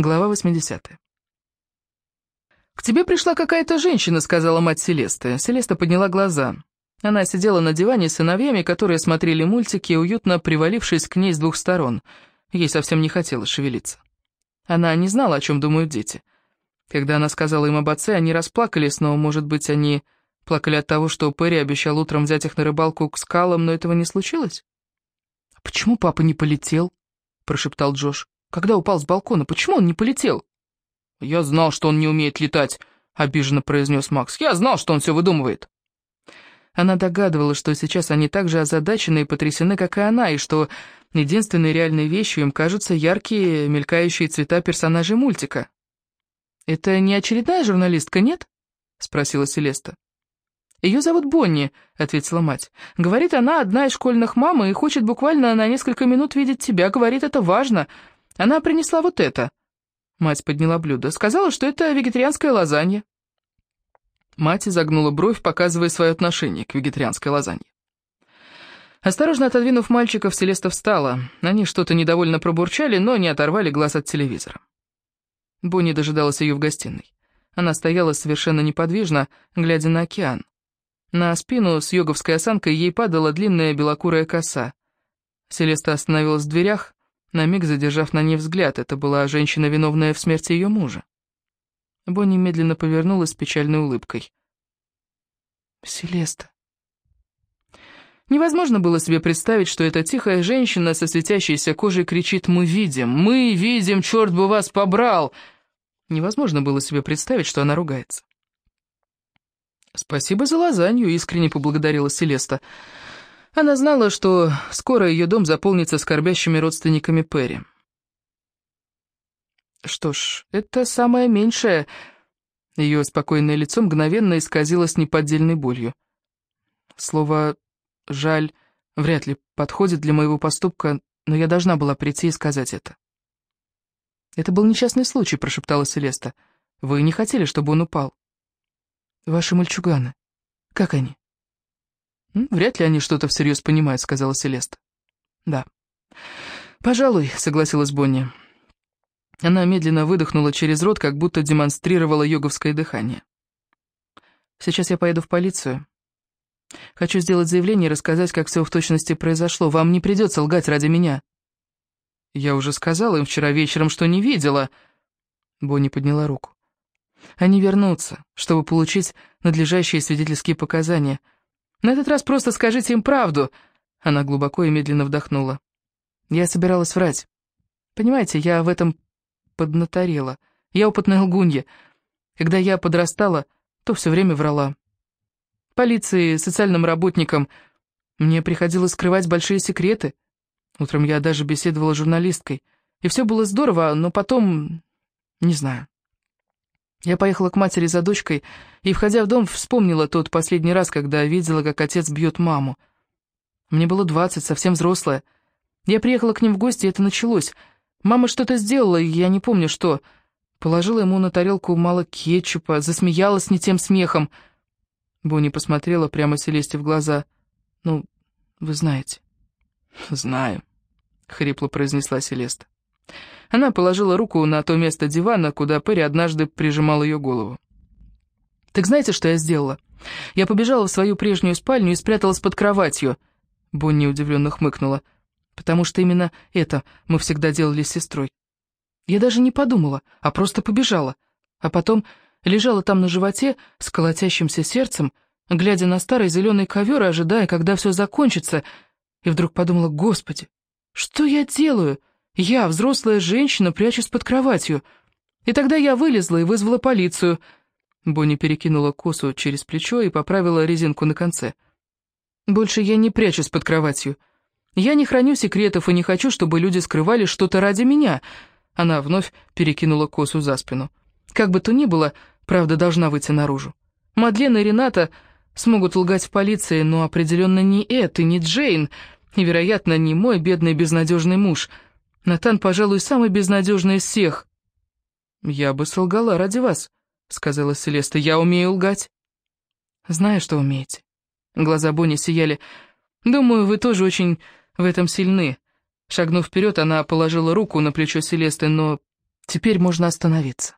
Глава 80. «К тебе пришла какая-то женщина», — сказала мать Селесты. Селеста подняла глаза. Она сидела на диване с сыновьями, которые смотрели мультики, уютно привалившись к ней с двух сторон. Ей совсем не хотелось шевелиться. Она не знала, о чем думают дети. Когда она сказала им об отце, они расплакались, но, может быть, они плакали от того, что Перри обещал утром взять их на рыбалку к скалам, но этого не случилось? «А почему папа не полетел?» — прошептал Джош. Когда упал с балкона? Почему он не полетел?» «Я знал, что он не умеет летать», — обиженно произнес Макс. «Я знал, что он все выдумывает». Она догадывалась, что сейчас они так же озадачены и потрясены, как и она, и что единственной реальной вещью им кажутся яркие, мелькающие цвета персонажей мультика. «Это не очередная журналистка, нет?» — спросила Селеста. «Ее зовут Бонни», — ответила мать. «Говорит, она одна из школьных мам и хочет буквально на несколько минут видеть тебя. Говорит, это важно. Она принесла вот это». Мать подняла блюдо. Сказала, что это вегетарианская лазанья. Мать изогнула бровь, показывая свое отношение к вегетарианской лазанье. Осторожно отодвинув мальчиков, Селеста встала. Они что-то недовольно пробурчали, но не оторвали глаз от телевизора. Бонни дожидалась ее в гостиной. Она стояла совершенно неподвижно, глядя на океан. На спину с йоговской осанкой ей падала длинная белокурая коса. Селеста остановилась в дверях, на миг задержав на ней взгляд, это была женщина, виновная в смерти ее мужа. Бонни медленно повернулась с печальной улыбкой. «Селеста». Невозможно было себе представить, что эта тихая женщина со светящейся кожей кричит «Мы видим! Мы видим! Черт бы вас побрал!» Невозможно было себе представить, что она ругается. «Спасибо за лазанью», — искренне поблагодарила Селеста. Она знала, что скоро ее дом заполнится скорбящими родственниками Перри. Что ж, это самое меньшее. Ее спокойное лицо мгновенно исказилось неподдельной болью. Слово «жаль» вряд ли подходит для моего поступка, но я должна была прийти и сказать это. «Это был несчастный случай», — прошептала Селеста. «Вы не хотели, чтобы он упал?» «Ваши мальчуганы. Как они?» «Вряд ли они что-то всерьез понимают», — сказала Селеста. «Да». «Пожалуй», — согласилась Бонни. Она медленно выдохнула через рот, как будто демонстрировала йоговское дыхание. «Сейчас я поеду в полицию. Хочу сделать заявление и рассказать, как все в точности произошло. Вам не придется лгать ради меня». «Я уже сказала им вчера вечером, что не видела». Бонни подняла руку. «Они вернутся, чтобы получить надлежащие свидетельские показания». На этот раз просто скажите им правду!» Она глубоко и медленно вдохнула. «Я собиралась врать. Понимаете, я в этом поднаторела. Я опытная лгунья. Когда я подрастала, то все время врала. Полиции, социальным работникам мне приходилось скрывать большие секреты. Утром я даже беседовала с журналисткой. И все было здорово, но потом... Не знаю. Я поехала к матери за дочкой и, входя в дом, вспомнила тот последний раз, когда видела, как отец бьет маму. Мне было двадцать, совсем взрослая. Я приехала к ним в гости, и это началось. Мама что-то сделала, я не помню что. Положила ему на тарелку мало кетчупа, засмеялась не тем смехом. Бонни посмотрела прямо Селесте в глаза. «Ну, вы знаете». «Знаю», — хрипло произнесла Селеста. Она положила руку на то место дивана, куда Перри однажды прижимал ее голову. «Так знаете, что я сделала? Я побежала в свою прежнюю спальню и спряталась под кроватью». Бонни удивленно хмыкнула. «Потому что именно это мы всегда делали с сестрой. Я даже не подумала, а просто побежала. А потом лежала там на животе с колотящимся сердцем, глядя на старый зеленый ковер и ожидая, когда все закончится, и вдруг подумала, «Господи, что я делаю?» Я, взрослая женщина, прячусь под кроватью. И тогда я вылезла и вызвала полицию. Бонни перекинула косу через плечо и поправила резинку на конце. Больше я не прячусь под кроватью. Я не храню секретов и не хочу, чтобы люди скрывали что-то ради меня. Она вновь перекинула косу за спину. Как бы то ни было, правда должна выйти наружу. Мадлен и Рената смогут лгать в полиции, но определенно не Эд и не Джейн, и, вероятно, не мой бедный безнадежный муж — Натан, пожалуй, самый безнадежный из всех». «Я бы солгала ради вас», — сказала Селеста. «Я умею лгать». «Знаю, что умеете». Глаза Бонни сияли. «Думаю, вы тоже очень в этом сильны». Шагнув вперед, она положила руку на плечо Селесты, но Теперь можно остановиться.